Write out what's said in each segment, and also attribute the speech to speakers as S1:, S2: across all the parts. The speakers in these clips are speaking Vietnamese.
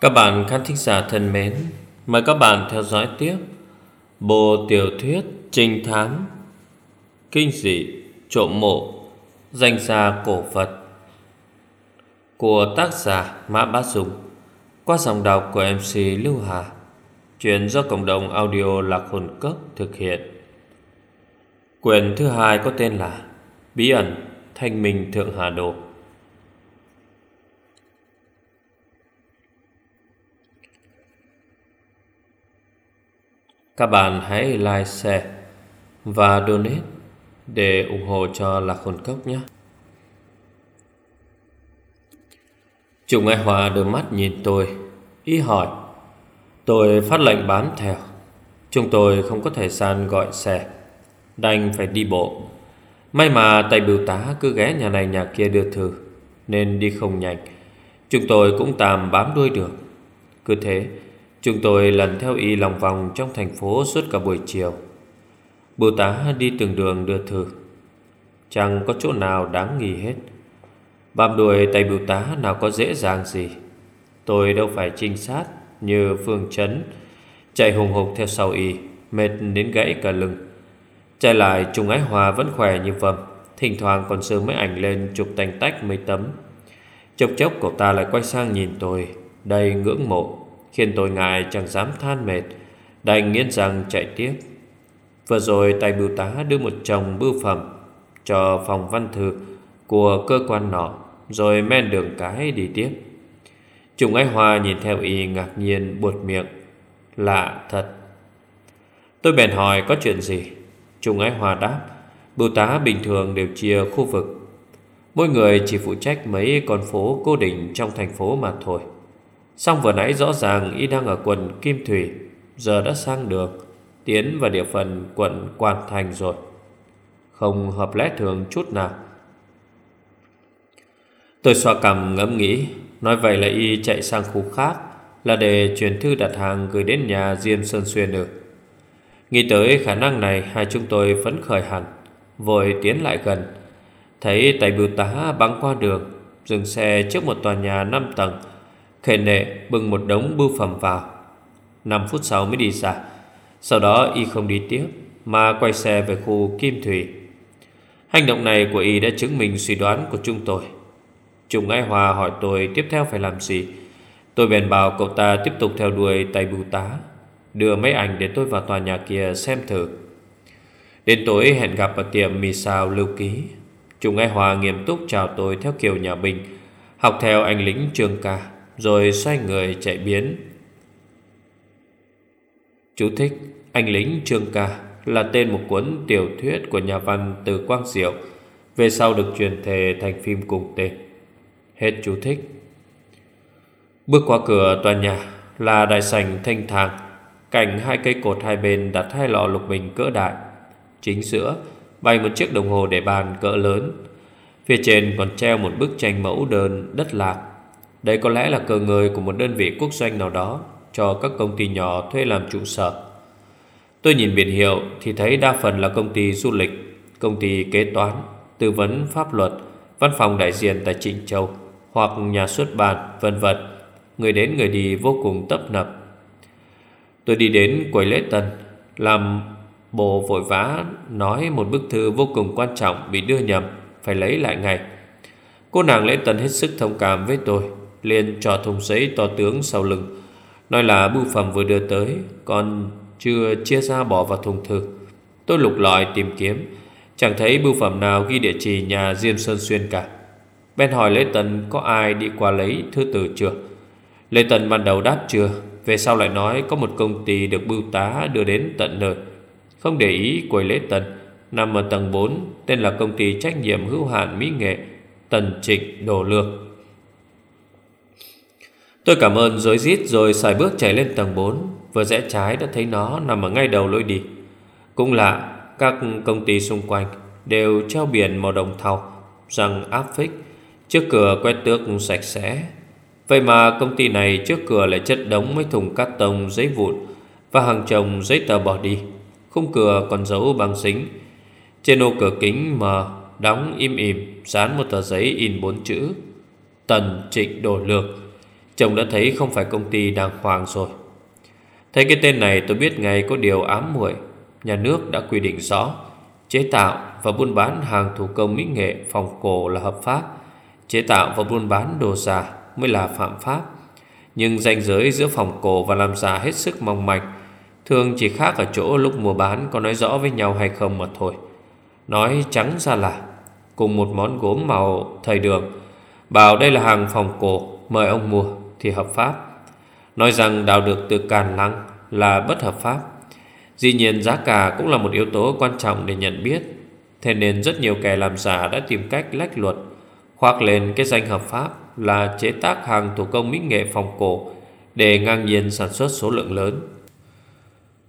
S1: Các bạn khán thính giả thân mến, mời các bạn theo dõi tiếp bộ tiểu thuyết trinh thám kinh dị trộm mộ danh gia cổ phật của tác giả Mã Bá Dung qua dòng đọc của MC Lưu Hà, chuyện do cộng đồng audio Lạc Hồn Cốc thực hiện. Quyển thứ hai có tên là Bí ẩn Thanh Minh Thượng Hà Đồ. Các bạn hãy like, share và donate để ủng hộ cho Lạc Hồn Cốc nhé. Chủ Ai Hòa đôi mắt nhìn tôi, ý hỏi. Tôi phát lệnh bám theo. Chúng tôi không có thời gian gọi xe, đành phải đi bộ. May mà tay biểu tá cứ ghé nhà này nhà kia đưa thư, nên đi không nhanh. Chúng tôi cũng tạm bám đuôi được. Cứ thế, Chúng tôi lần theo y lòng vòng trong thành phố suốt cả buổi chiều. Bưu tá đi từng đường đưa thư. Chẳng có chỗ nào đáng nghỉ hết. Bám đuôi tay bưu tá nào có dễ dàng gì? Tôi đâu phải trinh sát, như Phương Trấn Chạy hùng hục theo sau y, Mệt đến gãy cả lưng. Chạy lại Trung Ái Hòa vẫn khỏe như vầm. Thỉnh thoảng còn sơ mấy ảnh lên chụp tành tách mấy tấm. Chốc chốc cậu ta lại quay sang nhìn tôi, Đầy ngưỡng mộ. Khiến tôi ngài chẳng dám than mệt. Đành nghiến rằng chạy tiếp. Vừa rồi tay bưu tá đưa một chồng bưu phẩm Cho phòng văn thư Của cơ quan nọ, Rồi men đường cái đi tiếp. Trùng Ái Hoa nhìn theo y ngạc nhiên, buột miệng, Lạ thật. Tôi bèn hỏi có chuyện gì? Trùng Ái Hoa đáp, Bưu tá bình thường đều chia khu vực. Mỗi người chỉ phụ trách mấy con phố cố định trong thành phố mà thôi. Xong vừa nãy rõ ràng y đang ở quận Kim Thủy, Giờ đã sang được Tiến vào địa phận quận Quan Thành rồi. Không hợp lẽ thường chút nào. Tôi xoa cằm ngẫm nghĩ, Nói vậy là y chạy sang khu khác, Là để chuyển thư đặt hàng gửi đến nhà Diêm Sơn Xuyên được. Nghĩ tới khả năng này, Hai chúng tôi phấn khởi hẳn, Vội tiến lại gần. Thấy tài bưu tá băng qua đường, Dừng xe trước một tòa nhà 5 tầng Khề nệ bưng một đống bưu phẩm vào. 5 phút sau mới đi ra. Sau đó y không đi tiếp, Mà quay xe về khu Kim Thủy. Hành động này của y đã chứng minh suy đoán của chúng tôi. Trung Ái Hòa hỏi tôi tiếp theo phải làm gì. Tôi bèn bảo cậu ta tiếp tục theo đuôi tay bưu tá, Đưa mấy ảnh để tôi vào tòa nhà kia xem thử. Đến tối hẹn gặp ở tiệm mì xào lưu ký. Trung Ái Hòa nghiêm túc chào tôi theo kiểu nhà Bình Học theo anh lính trường ca rồi xoay người chạy biến. Chú thích, Anh lính Trương Ca Là tên một cuốn tiểu thuyết của nhà văn Từ Quang Diệu, Về sau được truyền thể thành phim cùng tên. Hết chú thích. Bước qua cửa tòa nhà Là đại sảnh thanh thang Cạnh hai cây cột hai bên đặt hai lọ lục bình cỡ đại. Chính giữa Bày một chiếc đồng hồ để bàn cỡ lớn, Phía trên còn treo một bức tranh mẫu đơn đất lạc đây có lẽ là cờ người của một đơn vị quốc doanh nào đó Cho các công ty nhỏ thuê làm trụ sở. Tôi nhìn biển hiệu thì thấy đa phần là công ty du lịch Công ty kế toán, tư vấn pháp luật Văn phòng đại diện tại Trịnh Châu Hoặc nhà xuất bản, vân vân. Người đến người đi vô cùng tấp nập. Tôi đi đến quầy lễ tân Làm bộ vội vã Nói một bức thư vô cùng quan trọng Bị đưa nhầm Phải lấy lại ngay. Cô nàng lễ tân hết sức thông cảm với tôi liền cho thùng giấy to tướng sau lưng. Nói là bưu phẩm vừa đưa tới, Còn chưa chia ra bỏ vào thùng thư Tôi lục lọi tìm kiếm, Chẳng thấy bưu phẩm nào ghi địa chỉ nhà Diêm Sơn Xuyên cả. Bên hỏi Lê Tần có ai đi qua lấy thư từ chưa? Lê Tần ban đầu đáp chưa, Về sau lại nói có một công ty được bưu tá đưa đến tận nơi. Không để ý quầy Lê Tần, Nằm ở tầng 4 Tên là công ty trách nhiệm hữu hạn Mỹ Nghệ Tần Trịnh Đồ Lương. Tôi cảm ơn dối rít rồi xài bước chạy lên tầng 4 Vừa rẽ trái đã thấy nó nằm ở ngay đầu lối đi. Cũng lạ, Các công ty xung quanh Đều treo biển màu đồng thau rằng áp phích, Trước cửa quét tước sạch sẽ. Vậy mà công ty này trước cửa lại chất đống mấy thùng cát tông, giấy vụn Và hàng chồng giấy tờ bỏ đi. Khung cửa còn giấu bằng dính. Trên ô cửa kính mờ Đóng im ỉm, Dán một tờ giấy in bốn chữ. Tần trịnh đổ lược. Chồng đã thấy không phải công ty đàng hoàng rồi. Thấy cái tên này, tôi biết ngay có điều ám muội. Nhà nước đã quy định rõ, Chế tạo và buôn bán hàng thủ công mỹ nghệ phòng cổ là hợp pháp. Chế tạo và buôn bán đồ giả mới là phạm pháp. Nhưng ranh giới giữa phòng cổ và làm giả hết sức mong manh. Thường chỉ khác ở chỗ lúc mua bán có nói rõ với nhau hay không mà thôi. Nói trắng ra là, Cùng một món gốm màu thời đường. Bảo đây là hàng phòng cổ, Mời ông mua thì hợp pháp. Nói rằng đào được từ càn lăng Là bất hợp pháp. Dĩ nhiên giá cả cũng là một yếu tố quan trọng để nhận biết. Thế nên rất nhiều kẻ làm giả đã tìm cách lách luật, Khoác lên cái danh hợp pháp là chế tác hàng thủ công mỹ nghệ phòng cổ Để ngang nhiên sản xuất số lượng lớn.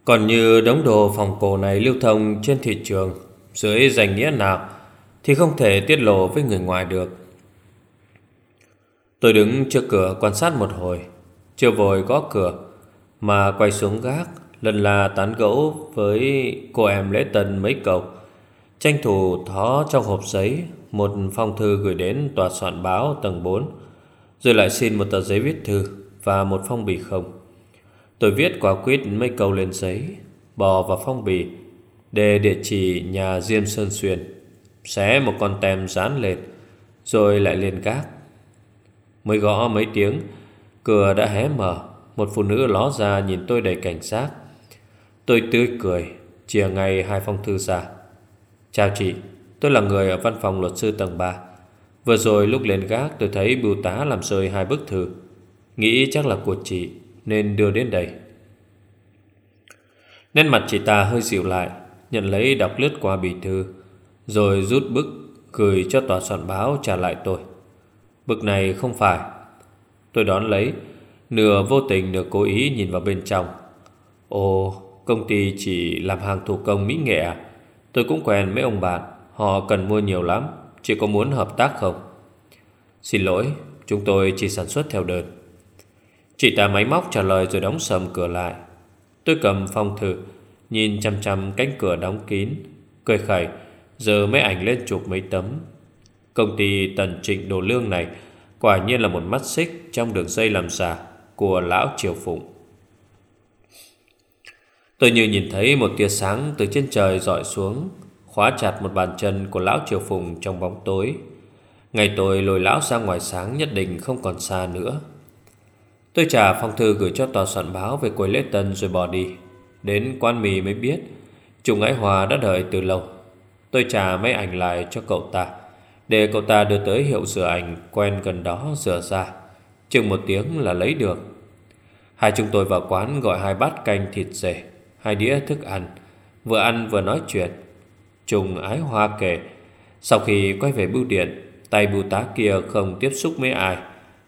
S1: Còn như đống đồ phòng cổ này lưu thông trên thị trường, Dưới danh nghĩa nào Thì không thể tiết lộ với người ngoài được. Tôi đứng trước cửa quan sát một hồi. Chưa vội gõ cửa, Mà quay xuống gác, Lần là tán gẫu với cô em lễ tân mấy câu Tranh thủ thó trong hộp giấy, Một phong thư gửi đến tòa soạn báo tầng 4 Rồi lại xin một tờ giấy viết thư Và một phong bì không. Tôi viết quả quyết mấy câu lên giấy, Bò vào phong bì, Để địa chỉ nhà Diêm Sơn Xuyên, Xé một con tem dán lên, Rồi lại lên gác. Mới gõ mấy tiếng, Cửa đã hé mở, Một phụ nữ ló ra nhìn tôi đầy cảnh giác. Tôi tươi cười Chia ngay hai phong thư ra. Chào chị, Tôi là người ở văn phòng luật sư tầng 3 Vừa rồi lúc lên gác tôi thấy bưu tá làm rơi hai bức thư. Nghĩ chắc là của chị, Nên đưa đến đây. Nên mặt chị ta hơi dịu lại, Nhận lấy đọc lướt qua bì thư, Rồi rút bức, Gửi cho tòa soạn báo trả lại tôi. Bực này không phải. Tôi đón lấy, Nửa vô tình nửa cố ý nhìn vào bên trong. Ồ, Công ty chỉ làm hàng thủ công mỹ nghệ à? Tôi cũng quen mấy ông bạn, Họ cần mua nhiều lắm Chỉ có muốn hợp tác không? Xin lỗi, Chúng tôi chỉ sản xuất theo đơn. Chị ta máy móc trả lời rồi đóng sầm cửa lại. Tôi cầm phong thư, Nhìn chăm chăm cánh cửa đóng kín. Cười khẩy, Giờ mấy ảnh lên chụp mấy tấm. Công ty Tần Trịnh Đồ Lương này, Quả nhiên là một mắt xích Trong đường dây làm giả Của lão Triều Phụng. Tôi như nhìn thấy một tia sáng Từ trên trời dọi xuống, Khóa chặt một bàn chân của lão Triều Phụng Trong bóng tối. Ngày tôi lôi lão ra ngoài sáng Nhất định không còn xa nữa. Tôi trả phong thư gửi cho tòa soạn báo Về cuối lễ tân rồi bỏ đi. Đến quan mì mới biết Trung Ái Hòa đã đợi từ lâu. Tôi trả mấy ảnh lại cho cậu ta để cậu ta đưa tới hiệu sửa ảnh Quen gần đó rửa ra. Chừng một tiếng là lấy được. Hai chúng tôi vào quán gọi hai bát canh thịt dê, Hai đĩa thức ăn. Vừa ăn vừa nói chuyện. Trùng ái hoa kể, Sau khi quay về bưu điện, Tay bưu tá kia không tiếp xúc với ai,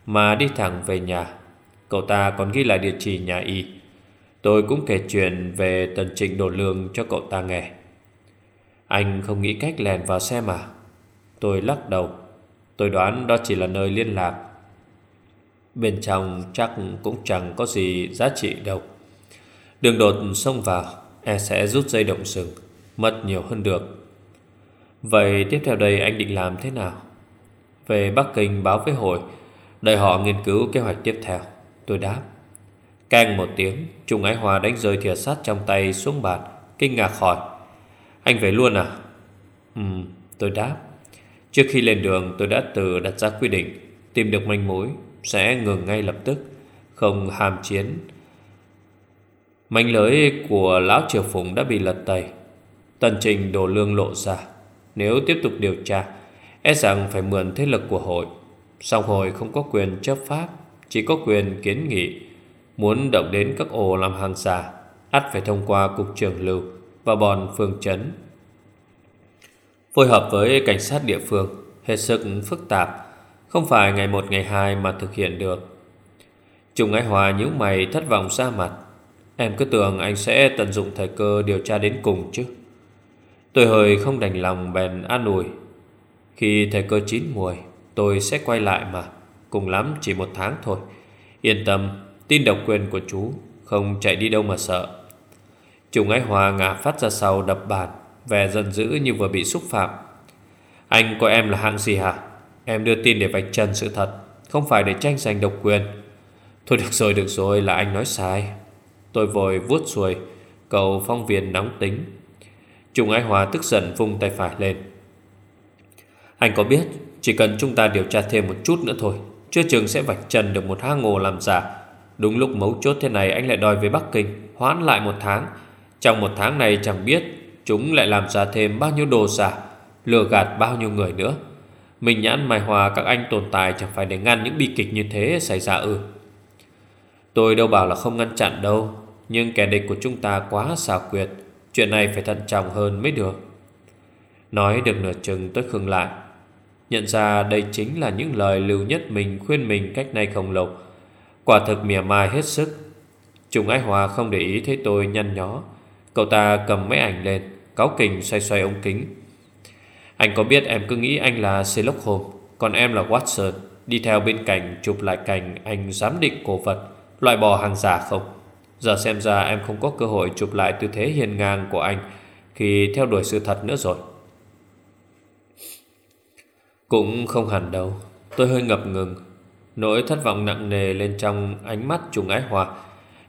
S1: Mà đi thẳng về nhà. Cậu ta còn ghi lại địa chỉ nhà y. Tôi cũng kể chuyện về tần trịnh đồ lương cho cậu ta nghe. Anh không nghĩ cách lèn vào xe mà Tôi lắc đầu. Tôi đoán đó chỉ là nơi liên lạc. Bên trong chắc cũng chẳng có gì giá trị đâu. Đường đột xông vào E sẽ rút dây động sừng, Mất nhiều hơn được. Vậy tiếp theo đây anh định làm thế nào? Về Bắc Kinh báo với hội, Đợi họ nghiên cứu kế hoạch tiếp theo. Tôi đáp. Cang một tiếng, Trung Ái Hòa đánh rơi thìa sắt trong tay xuống bàn, Kinh ngạc hỏi. Anh về luôn à? Ừ tôi đáp. Trước khi lên đường, tôi đã tự đặt ra quy định, Tìm được manh mối, Sẽ ngừng ngay lập tức, Không hàm chiến. Manh lưới của Lão Triều Phùng đã bị lật tẩy. Tần trình đồ lương lộ ra. Nếu tiếp tục điều tra E rằng phải mượn thế lực của hội. Song hội không có quyền chấp pháp, Chỉ có quyền kiến nghị. Muốn động đến các ổ làm hàng giả, ắt phải thông qua cục trưởng lưu Và bọn phương chấn Phối hợp với cảnh sát địa phương, Hết sức phức tạp, Không phải ngày một, ngày hai mà thực hiện được. Trùng Ái Hòa nhíu mày thất vọng ra mặt. Em cứ tưởng anh sẽ tận dụng thời cơ điều tra đến cùng chứ. Tôi hơi không đành lòng bèn an ủi. Khi thời cơ chín muồi, Tôi sẽ quay lại mà. Cùng lắm chỉ một tháng thôi. Yên tâm, Tin độc quyền của chú, Không chạy đi đâu mà sợ. Trùng Ái Hòa ngã phát ra sau đập bàn. Vẻ giận dữ như vừa bị xúc phạm. Anh coi em là hạng gì hả? Em đưa tin để vạch trần sự thật, Không phải để tranh giành độc quyền. Thôi được rồi được rồi, là anh nói sai. Tôi vội vuốt xuôi Cậu phong viên nóng tính. Trung Ái Hòa tức giận vung tay phải lên. Anh có biết, Chỉ cần chúng ta điều tra thêm một chút nữa thôi, Chưa chừng sẽ vạch trần được một hang ngồ làm giả. Đúng lúc mấu chốt thế này, Anh lại đòi về Bắc Kinh, Hoãn lại một tháng. Trong một tháng này chẳng biết Chúng lại làm ra thêm bao nhiêu đồ giả, Lừa gạt bao nhiêu người nữa. Mình nhãn mài hòa các anh tồn tại Chẳng phải để ngăn những bi kịch như thế xảy ra ư? Tôi đâu bảo là không ngăn chặn đâu, Nhưng kẻ địch của chúng ta quá xảo quyệt, Chuyện này phải thận trọng hơn mới được. Nói được nửa chừng tôi khừng lại. Nhận ra đây chính là những lời lưu nhất mình khuyên mình cách nay không lâu. Quả thực mỉa mai hết sức. Trung Ái Hòa không để ý thấy tôi nhăn nhó. Cậu ta cầm máy ảnh lên. Cáo kình xoay xoay ống kính. Anh có biết em cứ nghĩ anh là Sherlock Holmes, Còn em là Watson, Đi theo bên cạnh chụp lại cảnh anh giám định cổ vật, Loại bỏ hàng giả không? Giờ xem ra em không có cơ hội chụp lại tư thế hiền ngang của anh Khi theo đuổi sự thật nữa rồi. Cũng không hẳn đâu, Tôi hơi ngập ngừng. Nỗi thất vọng nặng nề lên trong ánh mắt trùng ái hòa,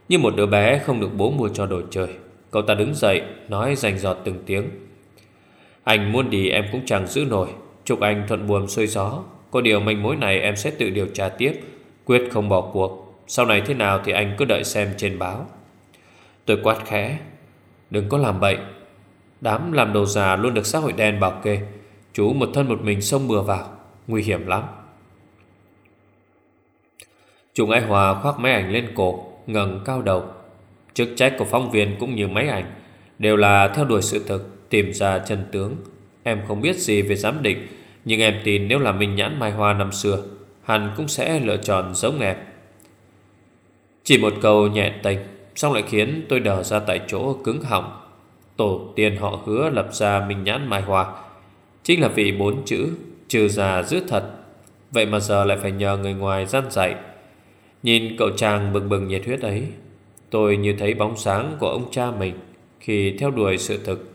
S1: Như một đứa bé không được bố mua cho đồ chơi. Cậu ta đứng dậy, Nói rành giọt từng tiếng. Anh muốn đi em cũng chẳng giữ nổi. Chúc anh thuận buồm xuôi gió. Có điều manh mối này em sẽ tự điều tra tiếp. Quyết không bỏ cuộc. Sau này thế nào thì anh cứ đợi xem trên báo. Tôi quát khẽ. Đừng có làm bậy. Đám làm đồ già luôn được xã hội đen bảo kê. Chú một thân một mình xông bừa vào. Nguy hiểm lắm. Trung Ái Hòa khoác máy ảnh lên cổ, ngẩng cao đầu. Chức trách của phóng viên cũng như máy ảnh Đều là theo đuổi sự thực Tìm ra chân tướng. Em không biết gì về giám định, Nhưng em tin nếu là Minh Nhãn Mai Hoa năm xưa, Hắn cũng sẽ lựa chọn giống em. Chỉ một câu nhẹ tình Xong lại khiến tôi đờ ra tại chỗ cứng họng. Tổ tiên họ hứa lập ra Minh Nhãn Mai Hoa, Chính là vì bốn chữ, Trừ già giữ thật. Vậy mà giờ lại phải nhờ người ngoài gian dạy. Nhìn cậu chàng bừng bừng nhiệt huyết ấy Tôi như thấy bóng sáng của ông cha mình Khi theo đuổi sự thực.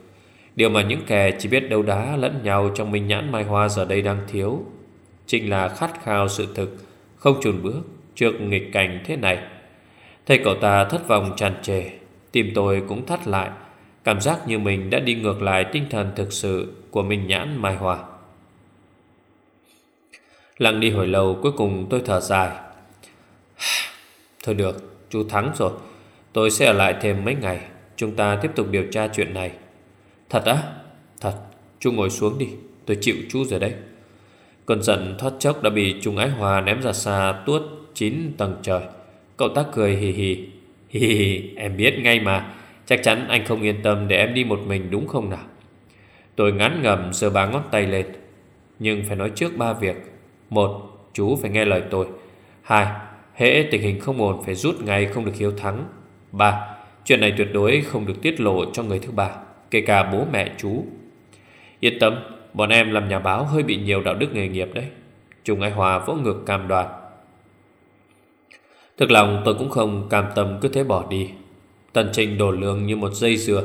S1: Điều mà những kẻ chỉ biết đấu đá lẫn nhau Trong minh nhãn mai hoa giờ đây đang thiếu Chính là khát khao sự thực, Không chùn bước trước nghịch cảnh thế này. Thấy cậu ta thất vọng tràn trề, Tim tôi cũng thắt lại, Cảm giác như mình đã đi ngược lại tinh thần thực sự Của minh nhãn mai hoa. Lặng đi hồi lâu, cuối cùng tôi thở dài. Thôi được, Chú thắng rồi. Tôi sẽ ở lại thêm mấy ngày. Chúng ta tiếp tục điều tra chuyện này. Thật á? Thật. Chú ngồi xuống đi. Tôi chịu chú rồi đấy. Cơn giận thoát chốc đã bị Trung Ái Hòa ném ra xa tuốt chín tầng trời. Cậu ta cười hì hì. Hì hì em biết ngay mà. Chắc chắn anh không yên tâm để em đi một mình đúng không nào? Tôi ngán ngầm sờ ba ngón tay lên. Nhưng phải nói trước ba việc. Một, chú phải nghe lời tôi. Hai, hễ tình hình không ổn phải rút ngay không được hiếu thắng. 3. Chuyện này tuyệt đối không được tiết lộ cho người thứ ba, Kể cả bố mẹ chú. Yên tâm, Bọn em làm nhà báo hơi bị nhiều đạo đức nghề nghiệp đấy. Trung Ai Hòa vỗ ngực cam đoan. Thực lòng tôi cũng không cam tâm cứ thế bỏ đi. Tần trình đổ lương như một dây dừa,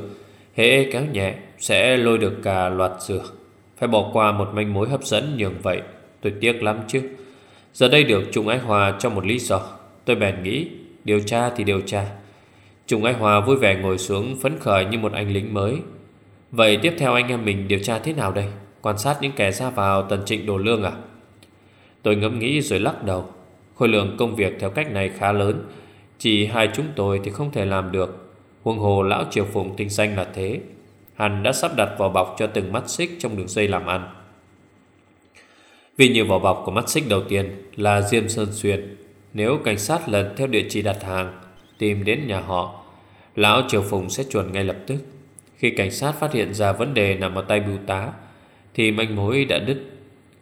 S1: Hễ kéo nhẹ Sẽ lôi được cả loạt dừa. Phải bỏ qua một manh mối hấp dẫn nhường vậy, Tôi tiếc lắm chứ. Giờ đây được Trung Ái Hòa cho một lý do, Tôi bèn nghĩ, Điều tra thì điều tra. Trùng Ái Hòa vui vẻ ngồi xuống, phấn khởi như một anh lính mới. Vậy tiếp theo anh em mình điều tra thế nào đây? Quan sát những kẻ ra vào tần trịnh đồ lương à? Tôi ngẫm nghĩ rồi lắc đầu. Khối lượng công việc theo cách này khá lớn. Chỉ hai chúng tôi thì không thể làm được. Huông hồ lão triều phụng tinh danh là thế. Hắn đã sắp đặt vỏ bọc cho từng mắt xích trong đường dây làm ăn. Vì như vỏ bọc của mắt xích đầu tiên là Diêm Sơn Xuyên. Nếu cảnh sát lần theo địa chỉ đặt hàng Tìm đến nhà họ. Lão Triều Phùng sẽ chuẩn ngay lập tức. Khi cảnh sát phát hiện ra vấn đề nằm ở tay bưu tá, Thì manh mối đã đứt.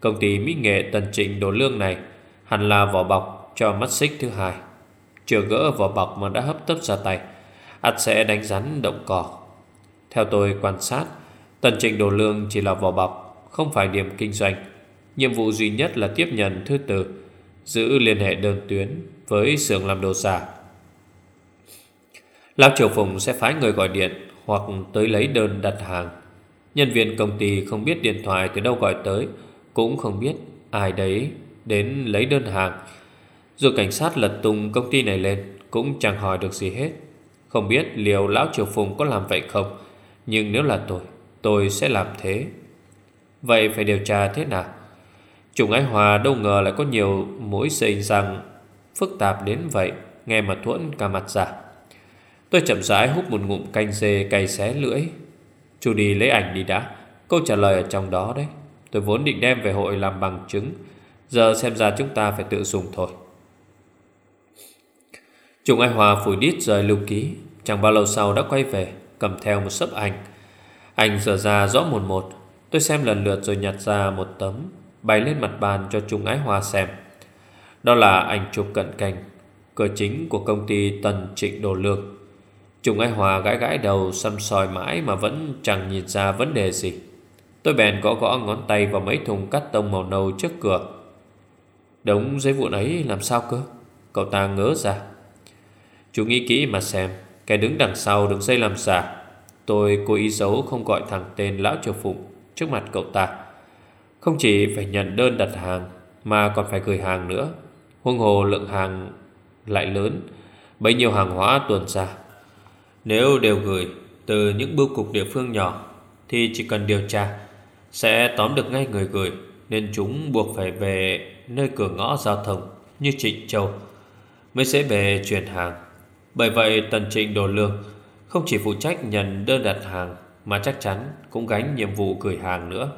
S1: Công ty mỹ nghệ tần trịnh đồ lương này Hẳn là vỏ bọc cho mắt xích thứ hai. Chưa gỡ vỏ bọc mà đã hấp tấp ra tay, ắt sẽ đánh rắn động cỏ. Theo tôi quan sát, Tần trịnh đồ lương chỉ là vỏ bọc, Không phải điểm kinh doanh. Nhiệm vụ duy nhất là tiếp nhận thư từ, Giữ liên hệ đơn tuyến Với xưởng làm đồ giả. Lão Triều Phùng sẽ phái người gọi điện Hoặc tới lấy đơn đặt hàng. Nhân viên công ty không biết điện thoại từ đâu gọi tới, Cũng không biết ai đấy đến lấy đơn hàng. Dù cảnh sát lật tung công ty này lên, Cũng chẳng hỏi được gì hết. Không biết liệu Lão Triều Phùng có làm vậy không, Nhưng nếu là tôi Tôi sẽ làm thế. Vậy phải điều tra thế nào? Trùng Ái Hòa đâu ngờ lại có nhiều mối xây rằng Phức tạp đến vậy, Nghe mà thuẫn cả mặt giả Tôi chậm rãi hút một ngụm canh dê cay xé lưỡi. Chú đi lấy ảnh đi đã. Câu trả lời ở trong đó đấy. Tôi vốn định đem về hội làm bằng chứng. Giờ xem ra chúng ta phải tự dùng thôi. Trùng Ai Hòa phủi đít rời lưu ký. Chẳng bao lâu sau đã quay về, Cầm theo một sấp ảnh. Ảnh dở ra rõ một một. Tôi xem lần lượt rồi nhặt ra một tấm, Bày lên mặt bàn cho Trung Ái Hòa xem. Đó là ảnh chụp cận cảnh Cửa chính của công ty Tần Trịnh Đồ Lương. Trung Ái Hòa gãi gãi đầu, Xăm soi mãi mà vẫn chẳng nhìn ra vấn đề gì. Tôi bèn gõ gõ ngón tay vào mấy thùng cắt tông màu nâu trước cửa. Đống giấy vụn ấy làm sao cơ? Cậu ta ngớ ra. Chú nghĩ kỹ mà xem cái đứng đằng sau đường dây làm giả. Tôi cố ý giấu không gọi thẳng tên Lão Triều Phụng Trước mặt cậu ta. Không chỉ phải nhận đơn đặt hàng, Mà còn phải gửi hàng nữa. Huông hồ lượng hàng lại lớn, Bấy nhiêu hàng hóa tuần ra. Nếu đều gửi Từ những bưu cục địa phương nhỏ, Thì chỉ cần điều tra, Sẽ tóm được ngay người gửi, Nên chúng buộc phải về Nơi cửa ngõ giao thông Như Trịnh Châu, Mới sẽ về chuyển hàng. Bởi vậy, Tần Trịnh Đồ Lương Không chỉ phụ trách nhận đơn đặt hàng, Mà chắc chắn cũng gánh nhiệm vụ gửi hàng nữa.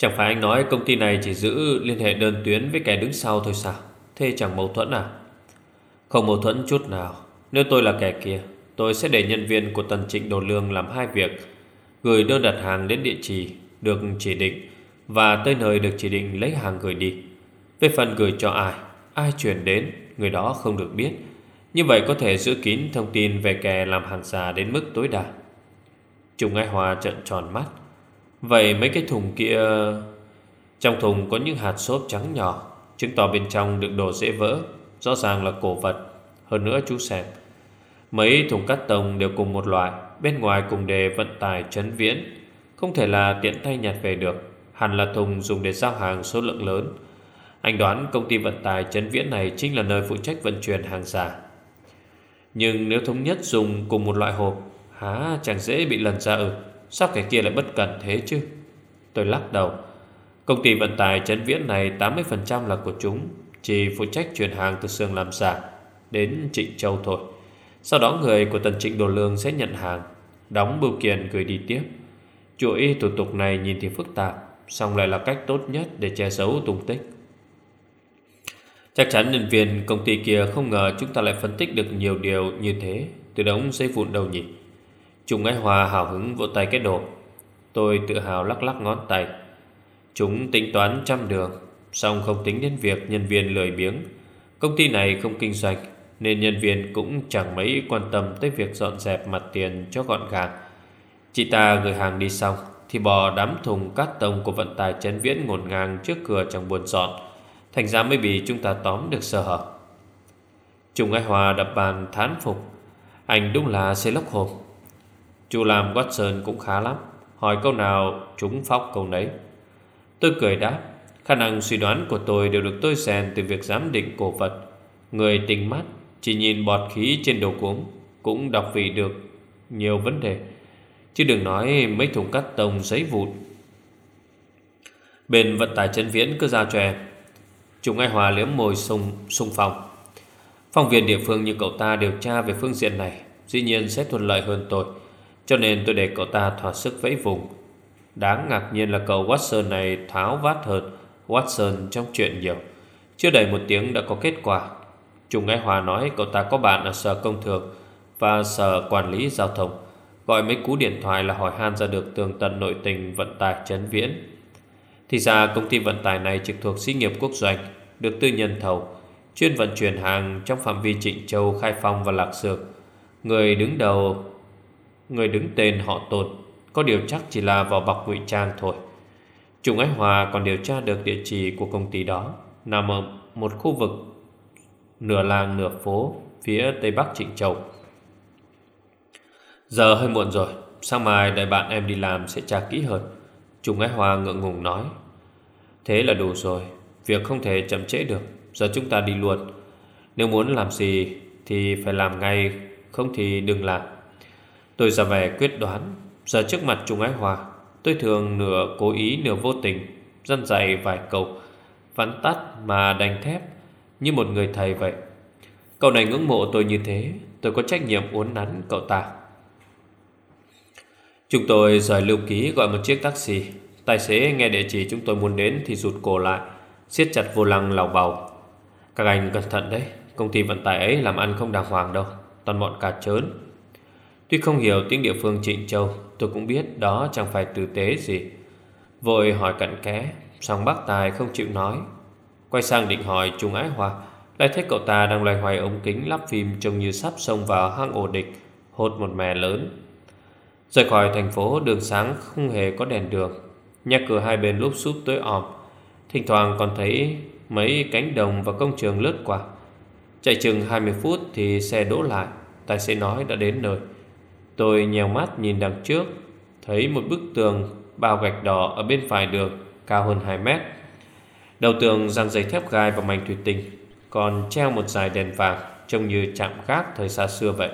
S1: Chẳng phải anh nói công ty này chỉ giữ liên hệ đơn tuyến với kẻ đứng sau thôi sao? Thế chẳng mâu thuẫn à? Không mâu thuẫn chút nào. Nếu tôi là kẻ kia, Tôi sẽ để nhân viên của Tần Trịnh Đồ Lương làm hai việc. Gửi đơn đặt hàng đến địa chỉ Được chỉ định Và tới nơi được chỉ định lấy hàng gửi đi. Về phần gửi cho ai Ai chuyển đến, Người đó không được biết. Như vậy có thể giữ kín thông tin về kẻ làm hàng giả đến mức tối đa. Trùng Ai Hòa trợn tròn mắt. Vậy mấy cái thùng kia, Trong thùng có những hạt xốp trắng nhỏ, Chứng tỏ bên trong đựng đồ dễ vỡ, Rõ ràng là cổ vật, Hơn nữa chú xem Mấy thùng cắt tông đều cùng một loại, Bên ngoài cùng đề vận tải chấn viễn. Không thể là tiện tay nhặt về được, Hẳn là thùng dùng để giao hàng số lượng lớn. Anh đoán công ty vận tải chấn viễn này Chính là nơi phụ trách vận chuyển hàng giả. Nhưng nếu thống nhất dùng cùng một loại hộp, Há chẳng dễ bị lần ra ừ Sao cái kia lại bất cẩn thế chứ? Tôi lắc đầu. Công ty vận tải chấn viễn này 80% là của chúng, Chỉ phụ trách chuyển hàng từ xương làm giả Đến Trịnh Châu thôi. Sau đó người của Tần Trịnh Đồ Lương sẽ nhận hàng Đóng bưu kiện gửi đi tiếp Chuỗi thủ tục này nhìn thì phức tạp song lại là cách tốt nhất để che giấu tung tích Chắc chắn nhân viên công ty kia không ngờ chúng ta lại phân tích được nhiều điều như thế từ đống giấy vụn đầu nhỉ. Trung Ái Hòa hào hứng vỗ tay cái đồ. Tôi tự hào lắc lắc ngón tay. Chúng tính toán trăm đường, song không tính đến việc nhân viên lười biếng. Công ty này không kinh doanh, nên nhân viên cũng chẳng mấy quan tâm tới việc dọn dẹp mặt tiền cho gọn gàng. Chị ta gửi hàng đi xong, thì bò đám thùng cát tông của vận tải chấn viễn ngổn ngang trước cửa chẳng buồn dọn. Thành ra mới bị chúng ta tóm được sơ hở. Trung Ái Hòa đập bàn thán phục. Anh đúng là xe lốc hồn. Chú làm Watson cũng khá lắm. Hỏi câu nào chúng phóc câu nấy. Tôi cười đáp Khả năng suy đoán của tôi đều được tôi rèn từ việc giám định cổ vật Người tình mắt chỉ nhìn bọt khí trên đầu cuốn Cũng đọc vị được nhiều vấn đề. Chứ đừng nói mấy thùng cắt tông giấy vụn. Bên vận tải chân viễn cứ ra tròe Chúng ai hòa liếm môi sung, sung phong Phòng viên địa phương như cậu ta điều tra về phương diện này Dĩ nhiên sẽ thuận lợi hơn tôi. Cho nên tôi để cậu ta thỏa sức vẫy vùng. Đáng ngạc nhiên là cậu Watson này tháo vát hơn Watson trong chuyện nhiều. Chưa đầy một tiếng đã có kết quả. Trung Ái Hòa nói cậu ta có bạn ở sở công thường Và sở quản lý giao thông. Gọi mấy cú điện thoại là hỏi han ra được tường tận nội tình vận tải chấn viễn. Thì ra công ty vận tải này trực thuộc xí nghiệp quốc doanh Được tư nhân thầu Chuyên vận chuyển hàng trong phạm vi Trịnh Châu, Khai Phong và Lạc Sược Người đứng đầu Người đứng tên họ tồn có điều chắc chỉ là vào bọc ngụy trang thôi. Trung Ái Hòa còn điều tra được địa chỉ của công ty đó Nằm ở một khu vực Nửa làng nửa phố Phía tây bắc Trịnh Châu. Giờ hơi muộn rồi, Sáng mai đợi bạn em đi làm sẽ tra kỹ hơn. Trung Ái Hòa ngượng ngùng nói, Thế là đủ rồi, Việc không thể chậm trễ được, Giờ chúng ta đi luôn. Nếu muốn làm gì thì phải làm ngay, Không thì đừng làm. Tôi ra vẻ quyết đoán, Giờ trước mặt Trung Ái Hòa Tôi thường nửa cố ý nửa vô tình Dân dạy vài câu, Vắn tắt mà đành thép. Như một người thầy vậy. Cậu này ngưỡng mộ tôi như thế Tôi có trách nhiệm uốn nắn cậu ta. Chúng tôi rời lưu ký gọi một chiếc taxi. Tài xế nghe địa chỉ chúng tôi muốn đến Thì rụt cổ lại siết chặt vô lăng lào vào Các anh cẩn thận đấy Công ty vận tải ấy làm ăn không đàng hoàng đâu Toàn bọn cả trớn. Tuy không hiểu tiếng địa phương Trịnh Châu Tôi cũng biết đó chẳng phải tử tế gì. Vội hỏi cận kẽ, song bác Tài không chịu nói. Quay sang định hỏi Trung Ái Hòa Lại thấy cậu ta đang loay hoay ống kính lắp phim Trông như sắp xông vào hang ổ địch, Hốt một mè lớn. Rời khỏi thành phố, đường sáng không hề có đèn đường. Nhà cửa hai bên lúp xúp tối om. Thỉnh thoảng còn thấy mấy cánh đồng và công trường lướt qua. Chạy chừng 20 phút thì xe đỗ lại. Tài xế nói đã đến nơi. Tôi nhèo mắt nhìn đằng trước, Thấy một bức tường bao gạch đỏ ở bên phải đường, Cao hơn 2 mét. Đầu tường dàn dây thép gai và mảnh thủy tinh Còn treo một dải đèn vàng Trông như chạm gác thời xa xưa vậy.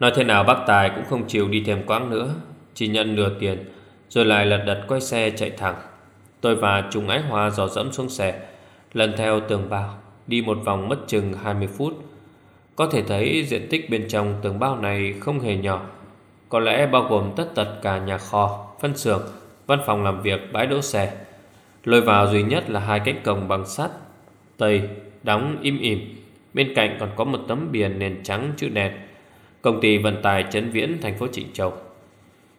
S1: Nói thế nào bác Tài cũng không chịu đi thêm quãng nữa Chỉ nhận nửa tiền Rồi lại lật đật quay xe chạy thẳng. Tôi và Trung Ái Hoa dò dẫm xuống xe Lần theo tường bao Đi một vòng mất chừng 20 phút. Có thể thấy diện tích bên trong tường bao này không hề nhỏ Có lẽ bao gồm tất tật cả nhà kho, phân xưởng, văn phòng làm việc, bãi đỗ xe. Lôi vào duy nhất là hai cánh cổng bằng sắt Tây, đóng im ỉm. Bên cạnh còn có một tấm biển nền trắng chữ đèn Công ty vận tải Trấn Viễn thành phố Trịnh Châu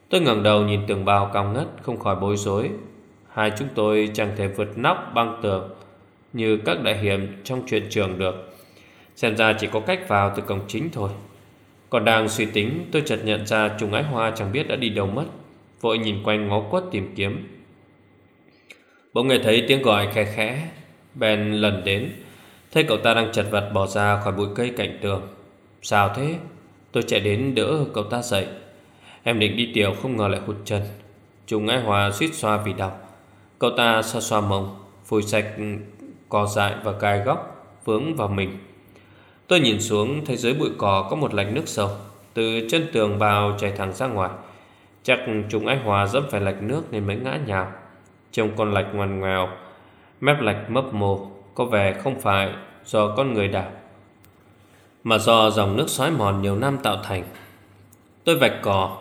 S1: Tôi ngẩng đầu nhìn tường bao cao ngất Không khỏi bối rối. Hai chúng tôi chẳng thể vượt nóc băng tường Như các đại hiểm trong chuyện trường được. Xem ra chỉ có cách vào từ cổng chính thôi. Còn đang suy tính Tôi chợt nhận ra trùng Ái Hoa chẳng biết đã đi đâu mất. Vội nhìn quanh ngó quất tìm kiếm. Bỗng nghe thấy tiếng gọi khe khẽ Ben lần đến. Thấy cậu ta đang chật vật bỏ ra khỏi bụi cây cạnh tường. Sao thế? Tôi chạy đến đỡ cậu ta dậy. Em định đi tiểu không ngờ lại hụt chân. Chúng Ái Hòa suýt xoa vì đau. Cậu ta xoa xoa mông, Phủi sạch, cò dại và gai góc, Vướng vào mình. Tôi nhìn xuống thấy dưới bụi cỏ có một lạch nước sâu. Từ chân tường vào chảy thẳng ra ngoài. Chắc chúng Ái Hòa dẫm phải lạch nước nên mới ngã nhào. Trông con lạch ngoằn ngoèo Mép lạch mấp mô, Có vẻ không phải do con người đào, Mà do dòng nước xoáy mòn nhiều năm tạo thành. Tôi vạch cỏ,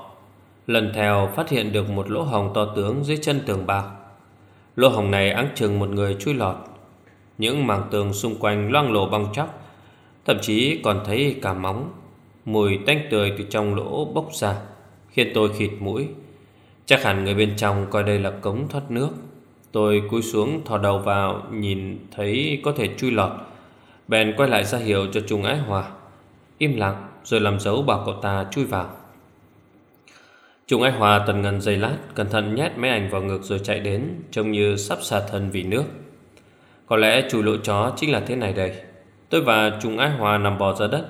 S1: Lần theo phát hiện được một lỗ hồng to tướng dưới chân tường bao. Lỗ hồng này áng chừng một người chui lọt. Những mảng tường xung quanh loang lổ bong chóc, Thậm chí còn thấy cả móng, Mùi tanh tươi từ trong lỗ bốc ra, Khiến tôi khịt mũi. Chắc hẳn người bên trong coi đây là cống thoát nước. Tôi cúi xuống thò đầu vào, Nhìn thấy có thể chui lọt. Bèn quay lại ra hiệu cho Trung Ái Hòa. Im lặng, rồi làm dấu bảo cậu ta chui vào. Trung Ái Hòa tần ngần giây lát, Cẩn thận nhét máy ảnh vào ngực rồi chạy đến, Trông như sắp xả thân vì nước. Có lẽ chủ lỗ chó chính là thế này đây. Tôi và Trung Ái Hòa nằm bò ra đất,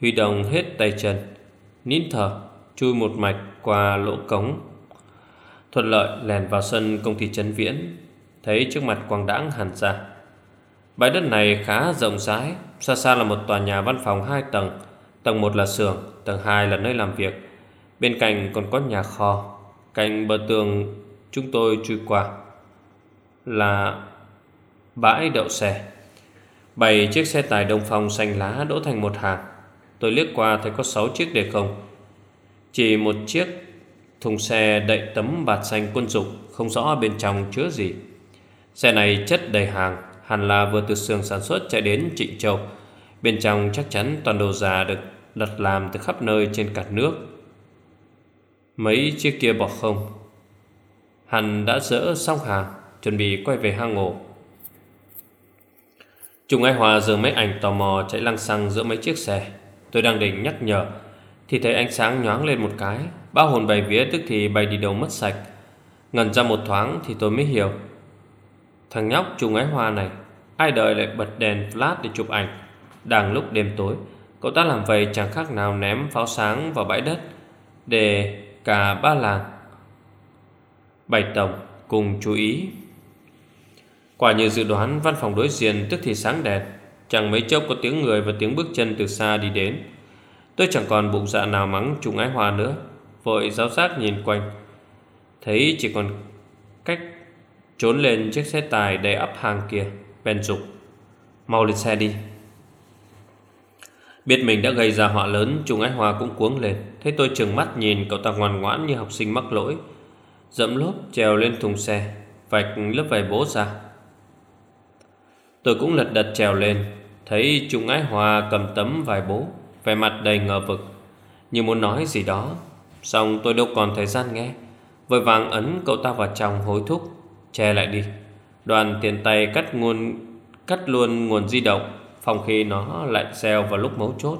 S1: Huy động hết tay chân. Nín thở, Chui một mạch qua lỗ cống. Thuận lợi lèn vào sân công ty Trấn Viễn. Thấy trước mặt quang đãng hẳn ra Bãi đất này khá rộng rãi, Xa xa là một tòa nhà văn phòng hai tầng. Tầng 1 là xưởng, Tầng 2 là nơi làm việc. Bên cạnh còn có nhà kho. Cạnh bờ tường chúng tôi chui qua Là bãi đậu xe. Bảy chiếc xe tải đông phòng xanh lá đỗ thành một hàng. Tôi liếc qua thấy có 6 chiếc đề không. Chỉ một chiếc thùng xe đậy tấm bạt xanh quân dụng, Không rõ bên trong chứa gì. Xe này chất đầy hàng, Hẳn là vừa từ xưởng sản xuất chạy đến Trịnh Châu. Bên trong chắc chắn toàn đồ già được đặt làm từ khắp nơi trên cả nước. Mấy chiếc kia bỏ không? Hẳn đã dỡ xong hàng Chuẩn bị quay về hang ổ. Trung Ái Hòa giờ mấy ảnh tò mò chạy lăng xăng giữa mấy chiếc xe. Tôi đang định nhắc nhở, Thì thấy ánh sáng nhoáng lên một cái ba hồn bày vía tức thì bay đi đâu mất sạch. Ngần ra một thoáng thì tôi mới hiểu. Thằng nhóc trùng Ái Hoa này, Ai đời lại bật đèn flash để chụp ảnh? Đang lúc đêm tối, Cậu ta làm vậy chẳng khác nào ném pháo sáng vào bãi đất Để cả ba làng Bảy tổng cùng chú ý. Quả như dự đoán, văn phòng đối diện tức thì sáng đèn. Chẳng mấy chốc có tiếng người và tiếng bước chân từ xa đi đến. Tôi chẳng còn bụng dạ nào mắng trùng Ái Hoa nữa. Vội giáo giác nhìn quanh. Thấy chỉ còn cách Trốn lên chiếc xe tài đầy ắp hàng kia, Bèn dục Mau lên xe đi. Biết mình đã gây ra họa lớn, Trung Ái Hoa cũng cuống lên. Thấy tôi trừng mắt nhìn cậu ta ngoan ngoãn như học sinh mắc lỗi. Dẫm lốp trèo lên thùng xe, Vạch lớp vải bố ra. Tôi cũng lật đật trèo lên, Thấy Trung Ái Hoa cầm tấm vải bố, Vẻ mặt đầy ngờ vực. Như muốn nói gì đó Xong tôi đâu còn thời gian nghe. Vội vàng ấn cậu ta vào trong hối thúc Che lại đi. Đoàn tiền tay cắt nguồn Cắt luôn nguồn di động Phòng khi nó lại xeo vào lúc mấu chốt.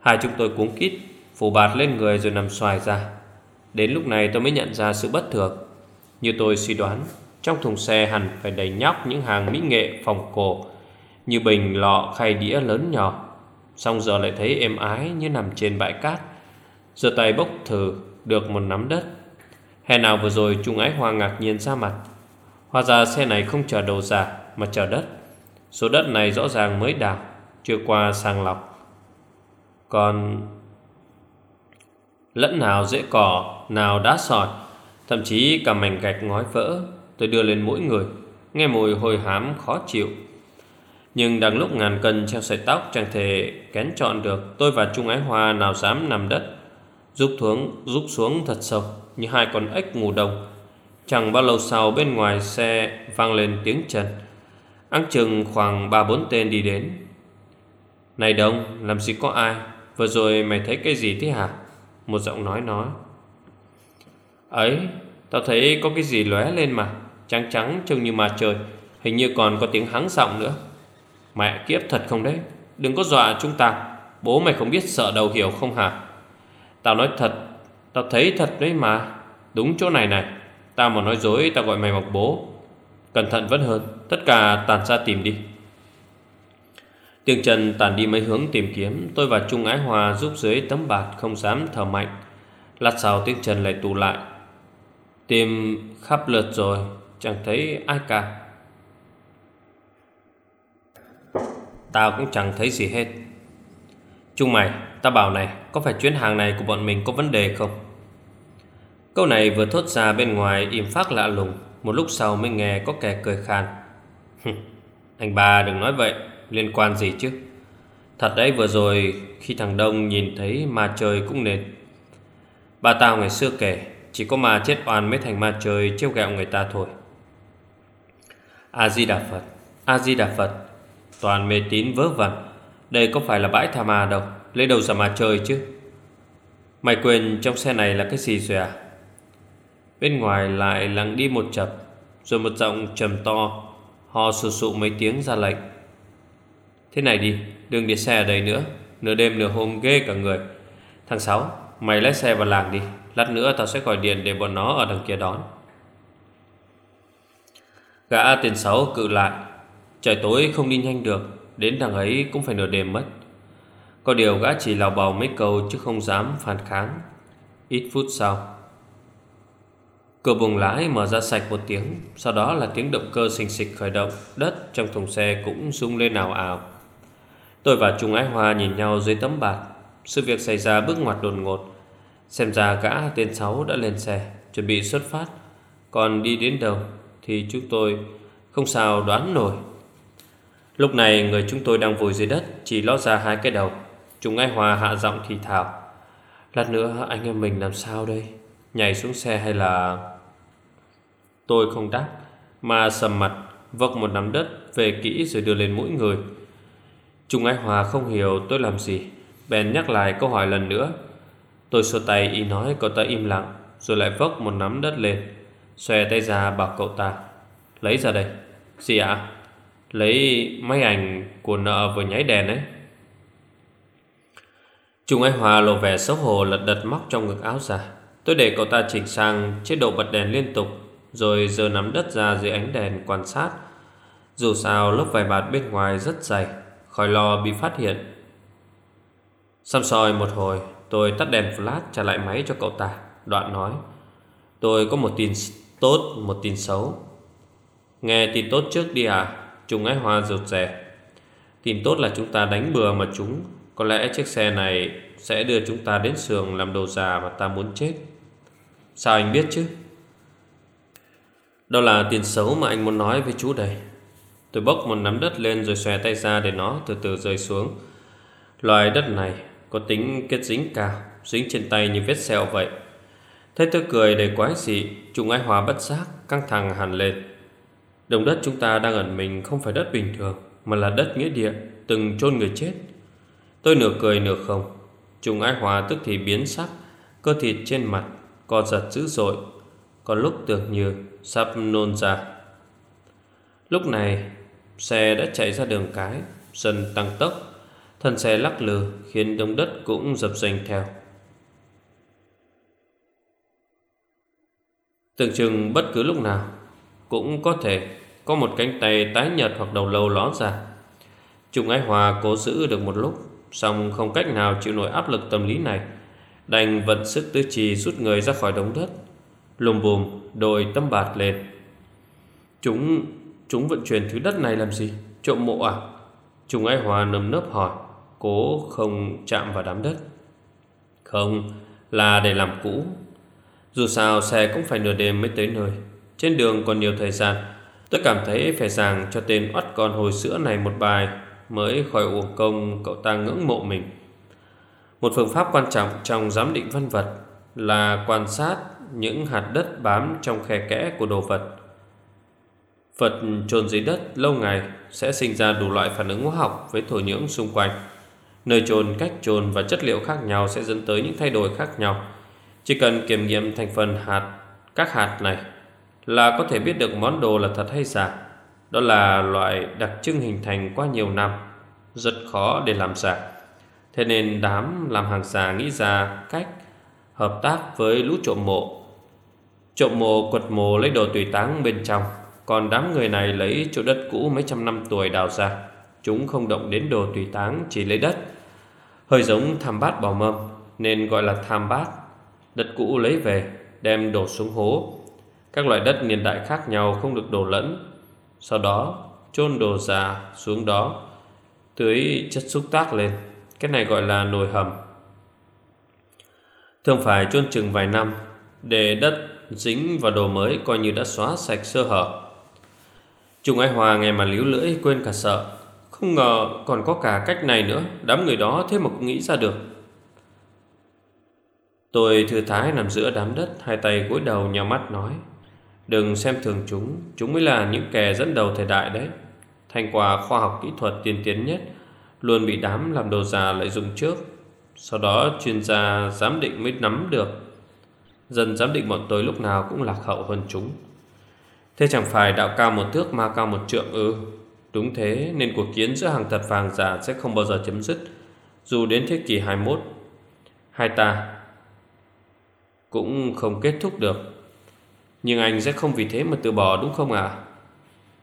S1: Hai chúng tôi cuống kít Phủ bạt lên người rồi nằm xoài ra. Đến lúc này tôi mới nhận ra sự bất thường. Như tôi suy đoán Trong thùng xe hẳn phải đầy nhóc những hàng mỹ nghệ phòng cổ Như bình, lọ, khay đĩa lớn nhỏ. Xong giờ lại thấy êm ái như nằm trên bãi cát. Giờ tay bốc thử, được một nắm đất. Hè nào vừa rồi Trung Ái Hoa ngạc nhiên ra mặt. Hóa ra xe này không chờ đồ giả, Mà chờ đất. Số đất này rõ ràng mới đào Chưa qua sàng lọc. Còn Lẫn nào dễ cỏ Nào đá sỏi, Thậm chí cả mảnh gạch ngói vỡ, Tôi đưa lên mỗi người, Nghe mùi hôi hám khó chịu. Nhưng đang lúc ngàn cân treo sợi tóc, Chẳng thể kén chọn được, Tôi và Trung Ái Hoa nào dám nằm đất. Rút xuống, rút xuống thật sâu Như hai con ếch ngủ đông. Chẳng bao lâu sau bên ngoài xe vang lên tiếng chân Áng chừng khoảng ba bốn tên đi đến. Này Đông Làm gì có ai? Vừa rồi mày thấy cái gì thế hả? Một giọng nói nói. Ấy Tao thấy có cái gì lóe lên mà Trắng trắng trông như mà trời Hình như còn có tiếng hắng giọng nữa. Mẹ kiếp thật không đấy? Đừng có dọa chúng ta Bố mày không biết sợ đầu hiểu không hả? Tao nói thật, Tao thấy thật đấy mà. Đúng chỗ này này, Tao mà nói dối, tao gọi mày mọc bố. Cẩn thận vẫn hơn, Tất cả tàn ra tìm đi. Tiếng Trần tàn đi mấy hướng tìm kiếm, Tôi và Trung Ái Hòa giúp dưới tấm bạt Không dám thở mạnh. Lát sau tiếng Trần lại tụ lại. Tìm khắp lượt rồi, Chẳng thấy ai cả. Tao cũng chẳng thấy gì hết. Trung mày ta bảo này, Có phải chuyến hàng này của bọn mình có vấn đề không? Câu này vừa thốt ra bên ngoài im phát lạ lùng, Một lúc sau mới nghe có kẻ cười khan Anh ba đừng nói vậy, Liên quan gì chứ? Thật đấy, vừa rồi khi thằng Đông nhìn thấy ma trời cũng nền. Bà tao ngày xưa kể, Chỉ có ma chết oan mới thành ma trời trêu ghẹo người ta thôi. A-di-đà Phật A-di-đà Phật, Toàn mê tín vớ vẩn. Đây có phải là bãi tha ma đâu? Lấy đầu ra mà chơi chứ? Mày quên trong xe này là cái gì rồi à? Bên ngoài lại lắng đi một chập, Rồi một giọng trầm to hò sù sụ mấy tiếng ra lệnh. Thế này đi, Đừng để xe ở đây nữa. Nửa đêm nửa hôm ghê cả người. Thằng Sáu, Mày lái xe vào làng đi. Lát nữa tao sẽ gọi điện để bọn nó ở đằng kia đón. Gã tiền Sáu cự lại. Trời tối không đi nhanh được. Đến đằng ấy cũng phải nửa đêm mất. Có điều gã chỉ lào bào mấy câu Chứ không dám phản kháng. Ít phút sau, Cửa buồng lái mở ra sạch một tiếng, Sau đó là tiếng động cơ xình xịch khởi động, Đất trong thùng xe cũng rung lên ảo ảo Tôi và Trung Ái Hoa nhìn nhau dưới tấm bạt. Sự việc xảy ra bước ngoặt đột ngột. Xem ra gã tên Sáu đã lên xe, Chuẩn bị xuất phát. Còn đi đến đâu Thì chúng tôi không sao đoán nổi. Lúc này người chúng tôi đang vùi dưới đất, Chỉ ló ra hai cái đầu. Chúng Ái hòa hạ giọng thì thào, Lát nữa anh em mình làm sao đây? Nhảy xuống xe hay là Tôi không đáp, Mà sầm mặt Vốc một nắm đất về kỹ rồi đưa lên mỗi người. Trung Ái Hòa không hiểu tôi làm gì, Bèn nhắc lại câu hỏi lần nữa. Tôi xua tay y nói cậu ta im lặng, Rồi lại vốc một nắm đất lên. Xòe tay ra bảo cậu ta, Lấy ra đây. Gì ạ? Lấy máy ảnh của nợ vừa nháy đèn ấy. Trung Ái Hòa lộ vẻ xấu hổ lật đật móc trong ngực áo ra Tôi để cậu ta chỉnh sang chế độ bật đèn liên tục, Rồi giờ nắm đất ra dưới ánh đèn quan sát. Dù sao, lớp vải bạt bên ngoài rất dày, Khỏi lo bị phát hiện. Xăm soi một hồi, Tôi tắt đèn flash trả lại máy cho cậu ta, Đoạn nói. Tôi có một tin tốt, Một tin xấu. Nghe tin tốt trước đi à? Trung Ái Hoa rụt rè. Tin tốt là chúng ta đánh bừa mà chúng. Có lẽ chiếc xe này Sẽ đưa chúng ta đến sườn làm đồ già Mà ta muốn chết. Sao anh biết chứ? Đó là tiền xấu mà anh muốn nói với chú đây. Tôi bốc một nắm đất lên Rồi xòe tay ra để nó từ từ rơi xuống. Loài đất này Có tính kết dính cao Dính trên tay như vết sẹo vậy. Thấy tôi cười đầy quái dị Trung Ái Hòa bất giác, căng thẳng hẳn lên. Đồng đất chúng ta đang ẩn mình Không phải đất bình thường, Mà là đất nghĩa địa, Từng chôn người chết. Tôi nửa cười nửa không Trùng Ái Hòa tức thì biến sắc, Cơ thịt trên mặt Co giật dữ dội. Còn lúc tưởng như sắp nôn ra. Lúc này, Xe đã chạy ra đường cái Dần tăng tốc. Thân xe lắc lư Khiến đông đất cũng dập dành theo. Tưởng chừng bất cứ lúc nào cũng có thể Có một cánh tay tái nhợt hoặc đầu lâu ló ra. Trung Ái Hòa cố giữ được một lúc Xong không cách nào chịu nổi áp lực tâm lý này, Đành vận sức tứ trì rút người ra khỏi đống đất, Lùm bùm đội tấm bạt lên. Chúng Chúng vận chuyển thứ đất này làm gì? Trộm mộ à? Trung Ái Hòa nầm nớp hỏi, Cố không chạm vào đám đất. Không, Là để làm cũ. Dù sao xe cũng phải nửa đêm mới tới nơi. Trên đường còn nhiều thời gian Tôi cảm thấy phải giảng cho tên oắt con hồi sữa này một bài Mới khỏi uổng công cậu ta ngưỡng mộ mình. Một phương pháp quan trọng trong giám định văn vật Là quan sát những hạt đất bám trong khe kẽ của đồ vật. Vật trồn dưới đất lâu ngày sẽ sinh ra đủ loại phản ứng hóa học với thổ nhưỡng xung quanh. Nơi trồn, cách trồn và chất liệu khác nhau sẽ dẫn tới những thay đổi khác nhau. Chỉ cần kiểm nghiệm thành phần hạt Các hạt này là có thể biết được món đồ là thật hay giả. Đó là loại đặc trưng hình thành qua nhiều năm, Rất khó để làm giả. Thế nên đám làm hàng giả nghĩ ra cách Hợp tác với lũ trộm mộ. Trộm mộ quật mộ lấy đồ tùy táng bên trong, Còn đám người này lấy chỗ đất cũ mấy trăm năm tuổi đào ra. Chúng không động đến đồ tùy táng, Chỉ lấy đất. Hơi giống tham bát bỏ mâm, Nên gọi là tham bát. Đất cũ lấy về, Đem đổ xuống hố. Các loại đất niên đại khác nhau không được đổ lẫn. Sau đó, chôn đồ già xuống đó, Tưới chất xúc tác lên. Cái này gọi là nồi hầm. Thường phải chôn chừng vài năm Để đất dính vào đồ mới Coi như đã xóa sạch sơ hở. Trung Ái Hòa nghe mà líu lưỡi quên cả sợ. Không ngờ còn có cả cách này nữa. Đám người đó thế mà cũng nghĩ ra được. Tôi thư thái nằm giữa đám đất, Hai tay gối đầu nhào mắt nói. Đừng xem thường chúng Chúng mới là những kẻ dẫn đầu thời đại đấy. Thành quả khoa học kỹ thuật tiên tiến nhất Luôn bị đám làm đồ già lợi dụng trước. Sau đó, chuyên gia giám định mới nắm được. Dần giám định bọn tôi lúc nào cũng lạc hậu hơn chúng. Thế chẳng phải đạo cao một thước ma cao một trượng ư? Đúng thế, nên cuộc chiến giữa hàng thật vàng giả sẽ không bao giờ chấm dứt. Dù đến thế kỷ 21 Hai ta cũng không kết thúc được. Nhưng anh sẽ không vì thế mà từ bỏ đúng không ạ? À?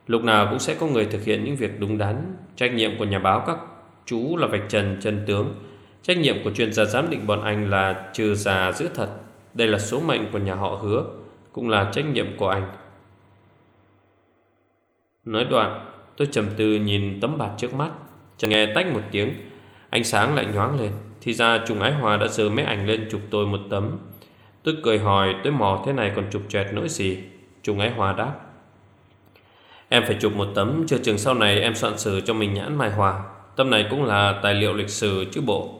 S1: Lúc nào cũng sẽ có người thực hiện những việc đúng đắn. Trách nhiệm của nhà báo các chú là vạch trần chân tướng. Trách nhiệm của chuyên gia giám định bọn anh là trừ già giữ thật. Đây là số mệnh của nhà họ hứa, cũng là trách nhiệm của anh. Nói đoạn, tôi trầm tư nhìn tấm bạt trước mắt, chẳng nghe tách một tiếng, ánh sáng lại nhoáng lên. Thì ra trùng Ái Hòa đã giơ máy ảnh lên chụp tôi một tấm Tôi cười hỏi tới mò thế này còn chụp chẹt nỗi gì? Trung ấy Hòa đáp, Em phải chụp một tấm, Chưa chừng sau này em soạn sử cho mình nhãn mai hòa Tấm này cũng là tài liệu lịch sử chứ bộ.